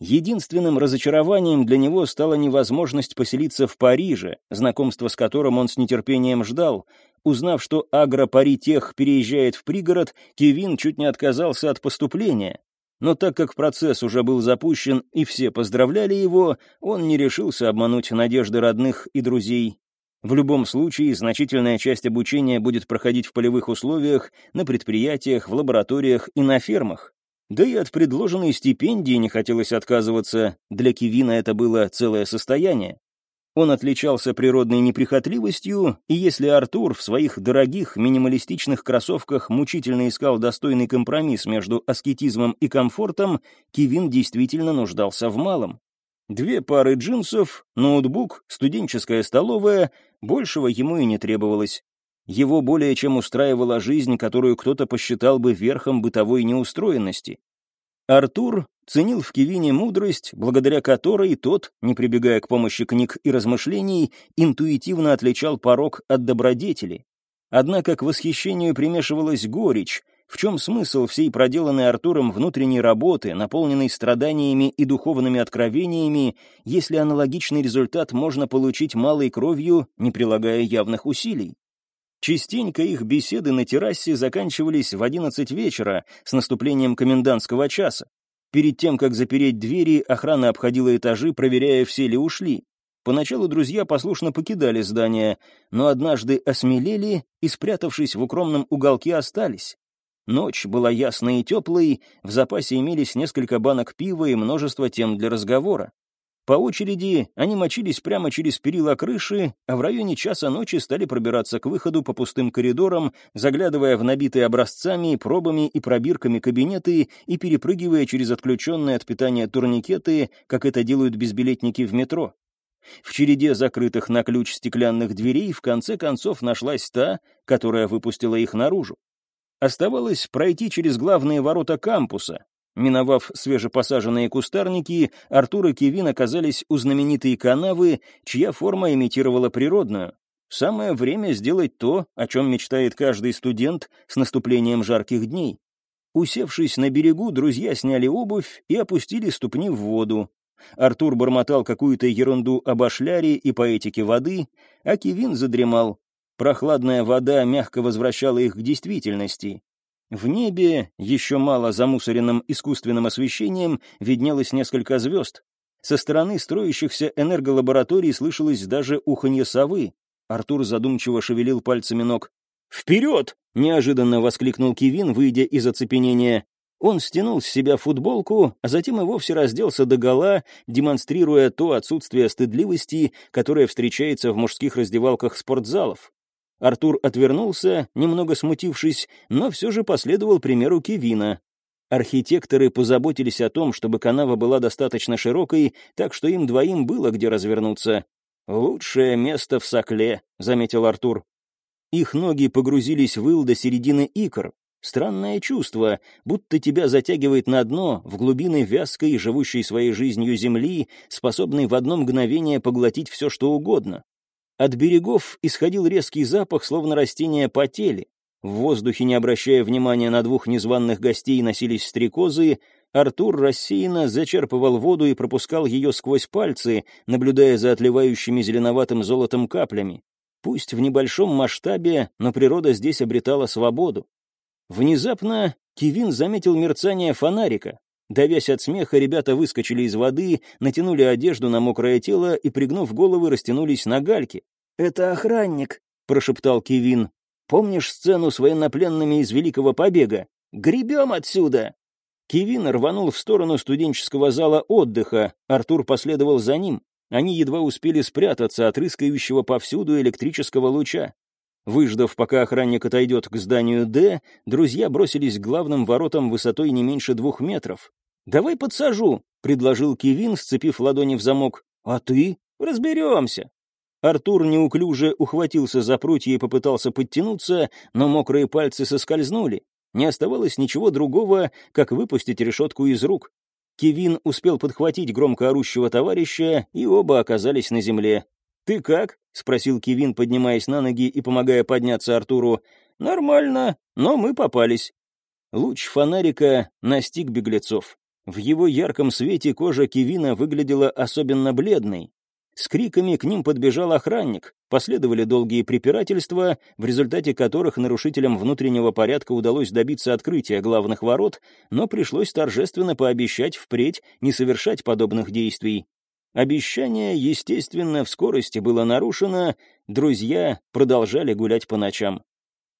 Единственным разочарованием для него стала невозможность поселиться в Париже, знакомство с которым он с нетерпением ждал. Узнав, что агропаритех переезжает в пригород, Кевин чуть не отказался от поступления. Но так как процесс уже был запущен и все поздравляли его, он не решился обмануть надежды родных и друзей в любом случае, значительная часть обучения будет проходить в полевых условиях, на предприятиях, в лабораториях и на фермах. Да и от предложенной стипендии не хотелось отказываться, для Кивина это было целое состояние. Он отличался природной неприхотливостью, и если Артур в своих дорогих минималистичных кроссовках мучительно искал достойный компромисс между аскетизмом и комфортом, Кивин действительно нуждался в малом. Две пары джинсов, ноутбук, студенческая столовая, большего ему и не требовалось. Его более чем устраивала жизнь, которую кто-то посчитал бы верхом бытовой неустроенности. Артур ценил в Кевине мудрость, благодаря которой тот, не прибегая к помощи книг и размышлений, интуитивно отличал порог от добродетели. Однако к восхищению примешивалась горечь, в чем смысл всей проделанной Артуром внутренней работы, наполненной страданиями и духовными откровениями, если аналогичный результат можно получить малой кровью, не прилагая явных усилий? Частенько их беседы на террасе заканчивались в 11 вечера с наступлением комендантского часа. Перед тем, как запереть двери, охрана обходила этажи, проверяя, все ли ушли. Поначалу друзья послушно покидали здание, но однажды осмелели и, спрятавшись в укромном уголке, остались. Ночь была ясной и теплой, в запасе имелись несколько банок пива и множество тем для разговора. По очереди они мочились прямо через перила крыши, а в районе часа ночи стали пробираться к выходу по пустым коридорам, заглядывая в набитые образцами, пробами и пробирками кабинеты и перепрыгивая через отключенные от питания турникеты, как это делают безбилетники в метро. В череде закрытых на ключ стеклянных дверей в конце концов нашлась та, которая выпустила их наружу. Оставалось пройти через главные ворота кампуса. Миновав свежепосаженные кустарники, Артур и Кевин оказались у знаменитой канавы, чья форма имитировала природную. Самое время сделать то, о чем мечтает каждый студент с наступлением жарких дней. Усевшись на берегу, друзья сняли обувь и опустили ступни в воду. Артур бормотал какую-то ерунду об ашляре и поэтике воды, а Кевин задремал, Прохладная вода мягко возвращала их к действительности. В небе, еще мало замусоренным искусственным освещением, виднелось несколько звезд. Со стороны строящихся энерголабораторий слышалось даже уханье совы. Артур задумчиво шевелил пальцами ног. «Вперед!» — неожиданно воскликнул Кивин, выйдя из оцепенения. Он стянул с себя футболку, а затем и вовсе разделся догола, демонстрируя то отсутствие стыдливости, которое встречается в мужских раздевалках спортзалов. Артур отвернулся, немного смутившись, но все же последовал примеру Кевина. Архитекторы позаботились о том, чтобы канава была достаточно широкой, так что им двоим было где развернуться. «Лучшее место в сокле», — заметил Артур. Их ноги погрузились в ил до середины икр. Странное чувство, будто тебя затягивает на дно, в глубины вязкой, живущей своей жизнью земли, способной в одно мгновение поглотить все, что угодно. От берегов исходил резкий запах, словно растения потели. В воздухе, не обращая внимания на двух незваных гостей, носились стрекозы. Артур рассеянно зачерпывал воду и пропускал ее сквозь пальцы, наблюдая за отливающими зеленоватым золотом каплями. Пусть в небольшом масштабе, но природа здесь обретала свободу. Внезапно Кивин заметил мерцание фонарика. Давясь от смеха, ребята выскочили из воды, натянули одежду на мокрое тело и, пригнув головы, растянулись на гальке. «Это охранник», — прошептал Кевин. «Помнишь сцену с военнопленными из Великого Побега? Гребем отсюда!» Кевин рванул в сторону студенческого зала отдыха, Артур последовал за ним. Они едва успели спрятаться от рыскающего повсюду электрического луча. Выждав, пока охранник отойдет к зданию «Д», друзья бросились к главным воротам высотой не меньше двух метров. «Давай подсажу», — предложил Кевин, сцепив ладони в замок. «А ты? Разберемся». Артур неуклюже ухватился за прутья и попытался подтянуться, но мокрые пальцы соскользнули. Не оставалось ничего другого, как выпустить решетку из рук. Кевин успел подхватить громко орущего товарища, и оба оказались на земле. «Ты как?» — спросил Кевин, поднимаясь на ноги и помогая подняться Артуру. «Нормально, но мы попались». Луч фонарика настиг беглецов. В его ярком свете кожа Кевина выглядела особенно бледной. С криками к ним подбежал охранник. Последовали долгие препирательства, в результате которых нарушителям внутреннего порядка удалось добиться открытия главных ворот, но пришлось торжественно пообещать впредь не совершать подобных действий. Обещание, естественно, в скорости было нарушено, друзья продолжали гулять по ночам.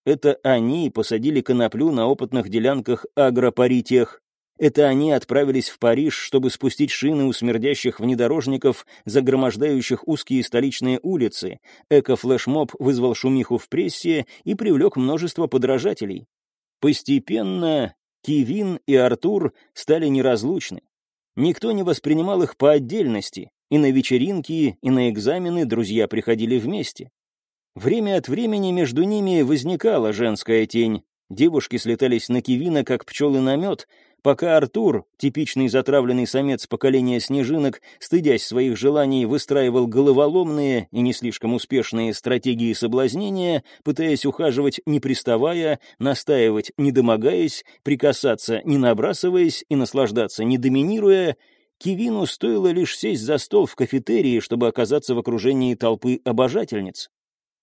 Это они посадили коноплю на опытных делянках агропаритех. Это они отправились в Париж, чтобы спустить шины у смердящих внедорожников, загромождающих узкие столичные улицы. Эко-флешмоб вызвал шумиху в прессе и привлек множество подражателей. Постепенно Кивин и Артур стали неразлучны. Никто не воспринимал их по отдельности, и на вечеринки, и на экзамены друзья приходили вместе. Время от времени между ними возникала женская тень. Девушки слетались на Кивина, как пчелы на мед, пока Артур, типичный затравленный самец поколения снежинок, стыдясь своих желаний, выстраивал головоломные и не слишком успешные стратегии соблазнения, пытаясь ухаживать не приставая, настаивать не домогаясь, прикасаться не набрасываясь и наслаждаться не доминируя, Кивину стоило лишь сесть за стол в кафетерии, чтобы оказаться в окружении толпы обожательниц.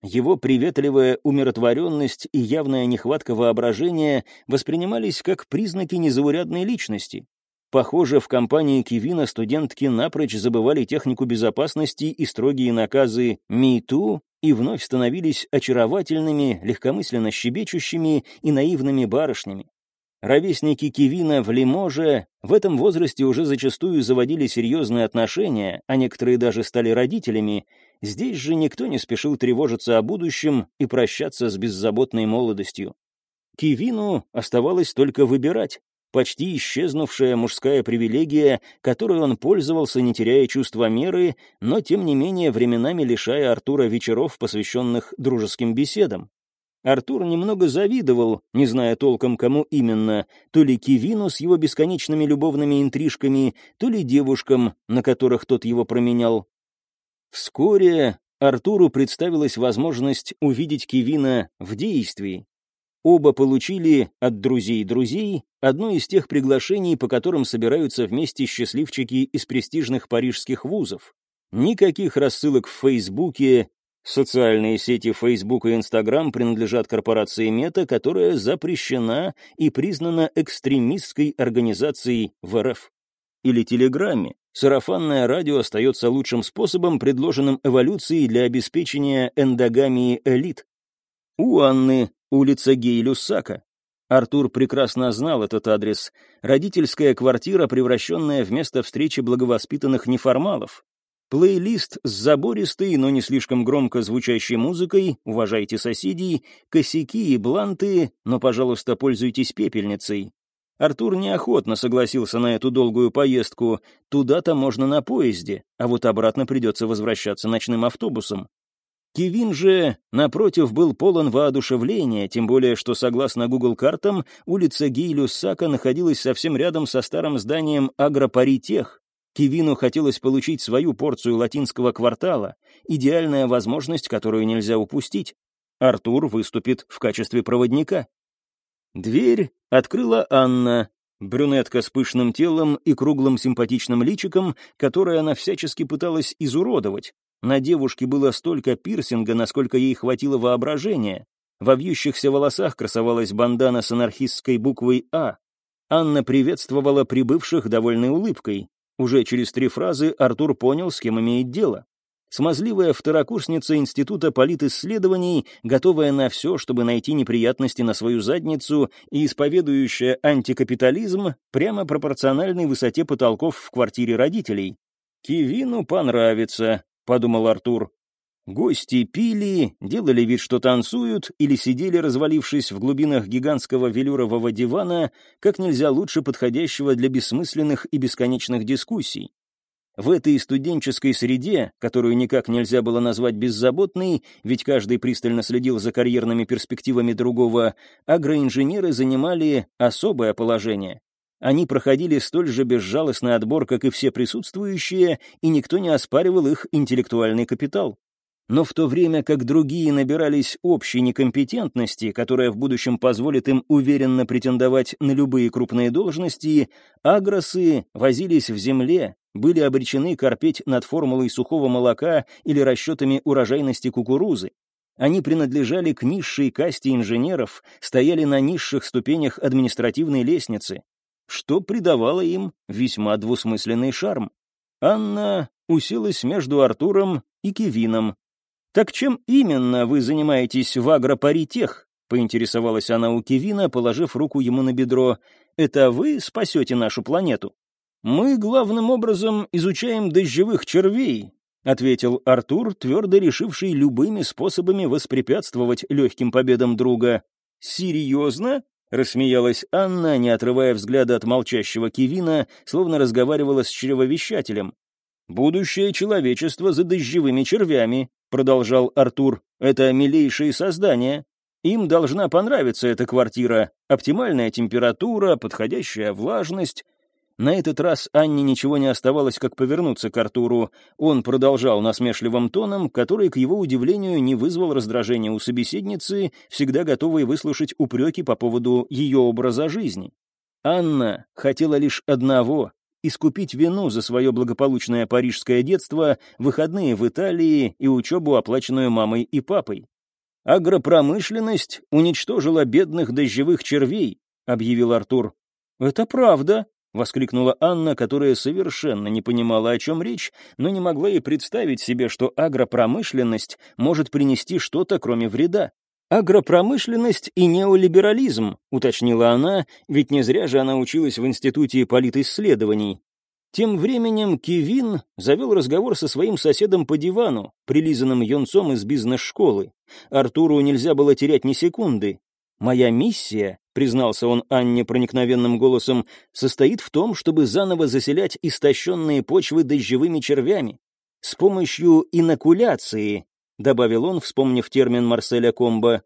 Его приветливая умиротворенность и явная нехватка воображения воспринимались как признаки незаурядной личности. Похоже, в компании Кивина студентки напрочь забывали технику безопасности и строгие наказы «МИТУ» и вновь становились очаровательными, легкомысленно щебечущими и наивными барышнями. Ровесники Кивина в Лиможе в этом возрасте уже зачастую заводили серьезные отношения, а некоторые даже стали родителями. Здесь же никто не спешил тревожиться о будущем и прощаться с беззаботной молодостью. Кивину оставалось только выбирать. Почти исчезнувшая мужская привилегия, которой он пользовался, не теряя чувства меры, но тем не менее временами лишая Артура вечеров, посвященных дружеским беседам. Артур немного завидовал, не зная толком, кому именно, то ли Кивину с его бесконечными любовными интрижками, то ли девушкам, на которых тот его променял. Вскоре Артуру представилась возможность увидеть Кивина в действии. Оба получили от друзей друзей одно из тех приглашений, по которым собираются вместе счастливчики из престижных парижских вузов. Никаких рассылок в Фейсбуке, Социальные сети Facebook и Instagram принадлежат корпорации Мета, которая запрещена и признана экстремистской организацией в РФ. Или Телеграме. Сарафанное радио остается лучшим способом, предложенным эволюцией для обеспечения эндогамии элит. У Анны улица Гей-Люсака. Артур прекрасно знал этот адрес. Родительская квартира, превращенная в место встречи благовоспитанных неформалов. Плейлист с забористой, но не слишком громко звучащей музыкой, уважайте соседей, косяки и бланты, но, пожалуйста, пользуйтесь пепельницей. Артур неохотно согласился на эту долгую поездку, туда-то можно на поезде, а вот обратно придется возвращаться ночным автобусом. Кевин же, напротив, был полон воодушевления, тем более, что, согласно Google картам, улица Гейлюсака находилась совсем рядом со старым зданием Агропаритех, Кивину хотелось получить свою порцию латинского квартала, идеальная возможность, которую нельзя упустить. Артур выступит в качестве проводника. Дверь открыла Анна, брюнетка с пышным телом и круглым симпатичным личиком, которое она всячески пыталась изуродовать. На девушке было столько пирсинга, насколько ей хватило воображения. Во вьющихся волосах красовалась бандана с анархистской буквой «А». Анна приветствовала прибывших довольной улыбкой. Уже через три фразы Артур понял, с кем имеет дело. Смазливая второкурсница Института политисследований, готовая на все, чтобы найти неприятности на свою задницу и исповедующая антикапитализм, прямо пропорциональной высоте потолков в квартире родителей. «Кивину понравится», — подумал Артур. Гости пили, делали вид, что танцуют, или сидели, развалившись в глубинах гигантского велюрового дивана, как нельзя лучше подходящего для бессмысленных и бесконечных дискуссий. В этой студенческой среде, которую никак нельзя было назвать беззаботной, ведь каждый пристально следил за карьерными перспективами другого, агроинженеры занимали особое положение. Они проходили столь же безжалостный отбор, как и все присутствующие, и никто не оспаривал их интеллектуальный капитал. Но в то время как другие набирались общей некомпетентности, которая в будущем позволит им уверенно претендовать на любые крупные должности, агросы возились в земле, были обречены корпеть над формулой сухого молока или расчетами урожайности кукурузы. Они принадлежали к низшей касте инженеров, стояли на низших ступенях административной лестницы, что придавало им весьма двусмысленный шарм. Анна уселась между Артуром и Кевином, «Так чем именно вы занимаетесь в агропаритех?» — поинтересовалась она у Кевина, положив руку ему на бедро. «Это вы спасете нашу планету?» «Мы главным образом изучаем дождевых червей», — ответил Артур, твердо решивший любыми способами воспрепятствовать легким победам друга. «Серьезно?» — рассмеялась Анна, не отрывая взгляда от молчащего Кевина, словно разговаривала с чревовещателем. «Будущее человечества за дождевыми червями», — продолжал Артур. «Это милейшие создания. Им должна понравиться эта квартира. Оптимальная температура, подходящая влажность». На этот раз Анне ничего не оставалось, как повернуться к Артуру. Он продолжал насмешливым тоном, который, к его удивлению, не вызвал раздражения у собеседницы, всегда готовой выслушать упреки по поводу ее образа жизни. Анна хотела лишь одного искупить вину за свое благополучное парижское детство, выходные в Италии и учебу, оплаченную мамой и папой. «Агропромышленность уничтожила бедных дождевых червей», — объявил Артур. «Это правда», — воскликнула Анна, которая совершенно не понимала, о чем речь, но не могла и представить себе, что агропромышленность может принести что-то, кроме вреда. «Агропромышленность и неолиберализм», — уточнила она, ведь не зря же она училась в Институте политисследований. Тем временем Кевин завел разговор со своим соседом по дивану, прилизанным юнцом из бизнес-школы. Артуру нельзя было терять ни секунды. «Моя миссия», — признался он Анне проникновенным голосом, «состоит в том, чтобы заново заселять истощенные почвы дождевыми червями. С помощью инокуляции, — добавил он, вспомнив термин Марселя Комба.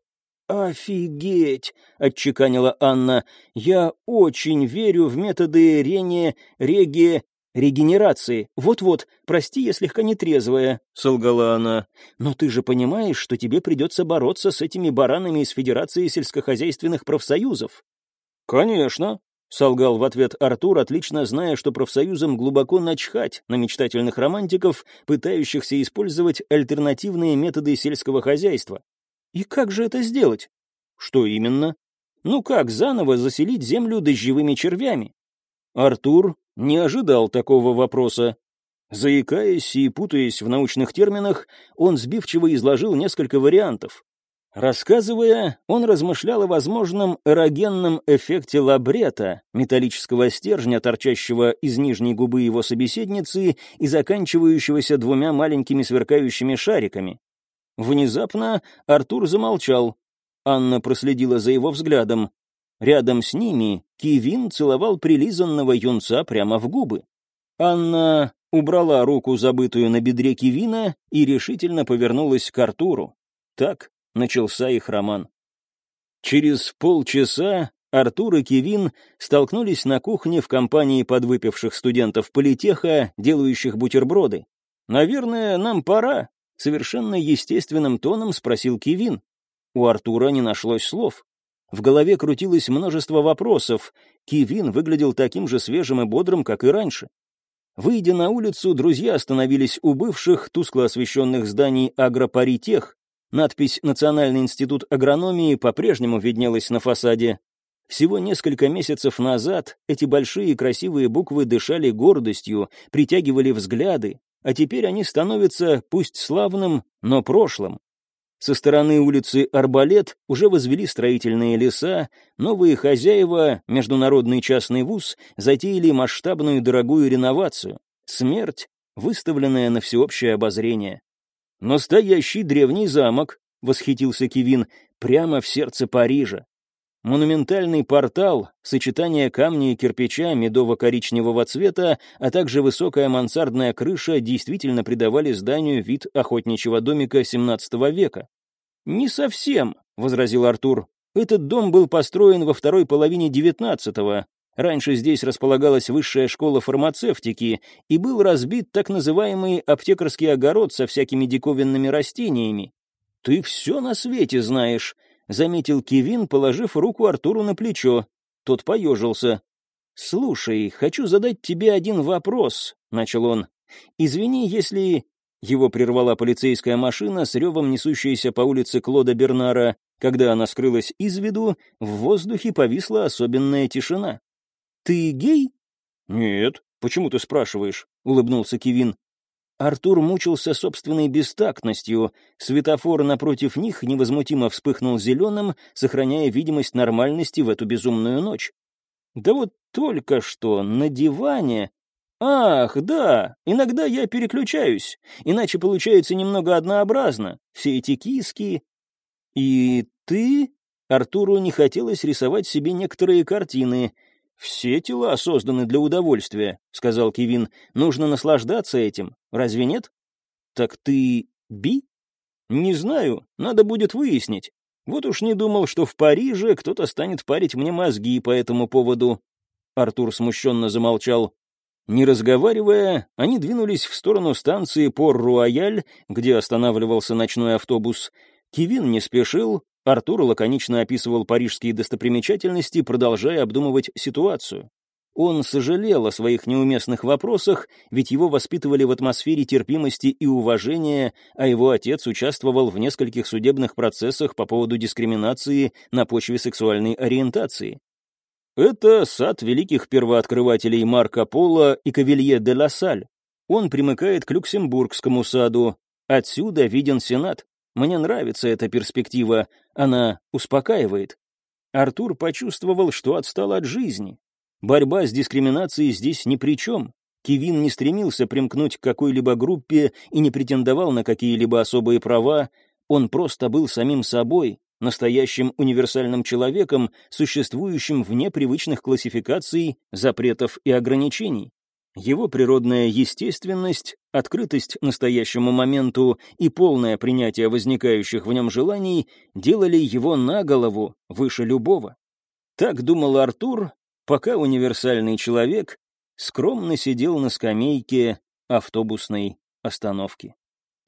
«Офигеть!» — отчеканила Анна. «Я очень верю в методы рене... реге... регенерации. Вот-вот, прости, я слегка нетрезвая», — солгала она. «Но ты же понимаешь, что тебе придется бороться с этими баранами из Федерации сельскохозяйственных профсоюзов?» «Конечно», Солгал в ответ Артур, отлично зная, что профсоюзам глубоко начхать на мечтательных романтиков, пытающихся использовать альтернативные методы сельского хозяйства. И как же это сделать? Что именно? Ну как заново заселить землю дождевыми червями? Артур не ожидал такого вопроса. Заикаясь и путаясь в научных терминах, он сбивчиво изложил несколько вариантов. Рассказывая, он размышлял о возможном эрогенном эффекте лабрета, металлического стержня, торчащего из нижней губы его собеседницы и заканчивающегося двумя маленькими сверкающими шариками. Внезапно Артур замолчал. Анна проследила за его взглядом. Рядом с ними Кивин целовал прилизанного юнца прямо в губы. Анна убрала руку, забытую на бедре Кивина, и решительно повернулась к Артуру. Так начался их роман. Через полчаса Артур и Кевин столкнулись на кухне в компании подвыпивших студентов политеха, делающих бутерброды. «Наверное, нам пора», — совершенно естественным тоном спросил Кевин. У Артура не нашлось слов. В голове крутилось множество вопросов. Кевин выглядел таким же свежим и бодрым, как и раньше. Выйдя на улицу, друзья остановились у бывших, тускло освещенных зданий агропаритех, Надпись «Национальный институт агрономии» по-прежнему виднелась на фасаде. Всего несколько месяцев назад эти большие красивые буквы дышали гордостью, притягивали взгляды, а теперь они становятся, пусть славным, но прошлым. Со стороны улицы Арбалет уже возвели строительные леса, новые хозяева, международный частный вуз, затеяли масштабную дорогую реновацию. Смерть, выставленная на всеобщее обозрение. «Настоящий древний замок», — восхитился Кевин, — «прямо в сердце Парижа. Монументальный портал, сочетание камня и кирпича медово-коричневого цвета, а также высокая мансардная крыша действительно придавали зданию вид охотничьего домика XVII века. «Не совсем», — возразил Артур. «Этот дом был построен во второй половине XIX. Раньше здесь располагалась высшая школа фармацевтики и был разбит так называемый аптекарский огород со всякими диковинными растениями. Ты все на свете знаешь», — заметил Кевин, положив руку Артуру на плечо. Тот поежился. «Слушай, хочу задать тебе один вопрос», — начал он. «Извини, если...» Его прервала полицейская машина с ревом несущаяся по улице Клода Бернара. Когда она скрылась из виду, в воздухе повисла особенная тишина. «Ты гей?» «Нет. Почему ты спрашиваешь?» — улыбнулся Кевин. Артур мучился собственной бестактностью. Светофор напротив них невозмутимо вспыхнул зеленым, сохраняя видимость нормальности в эту безумную ночь. Да вот только что на диване... Ах, да, иногда я переключаюсь, иначе получается немного однообразно. Все эти киски... И ты... Артуру не хотелось рисовать себе некоторые картины — «Все тела созданы для удовольствия», — сказал Кевин. «Нужно наслаждаться этим. Разве нет?» «Так ты би?» «Не знаю. Надо будет выяснить. Вот уж не думал, что в Париже кто-то станет парить мне мозги по этому поводу». Артур смущенно замолчал. Не разговаривая, они двинулись в сторону станции Пор-Руаяль, где останавливался ночной автобус. Кевин не спешил, Артур лаконично описывал парижские достопримечательности, продолжая обдумывать ситуацию. Он сожалел о своих неуместных вопросах, ведь его воспитывали в атмосфере терпимости и уважения, а его отец участвовал в нескольких судебных процессах по поводу дискриминации на почве сексуальной ориентации. Это сад великих первооткрывателей Марко Поло и Кавилье де ла Саль. Он примыкает к Люксембургскому саду. Отсюда виден Сенат. Мне нравится эта перспектива, она успокаивает. Артур почувствовал, что отстал от жизни. Борьба с дискриминацией здесь ни при чем. Кевин не стремился примкнуть к какой-либо группе и не претендовал на какие-либо особые права, он просто был самим собой, настоящим универсальным человеком, существующим вне привычных классификаций, запретов и ограничений. Его природная естественность, открытость настоящему моменту и полное принятие возникающих в нем желаний делали его на голову выше любого. Так думал Артур, пока универсальный человек скромно сидел на скамейке автобусной остановки.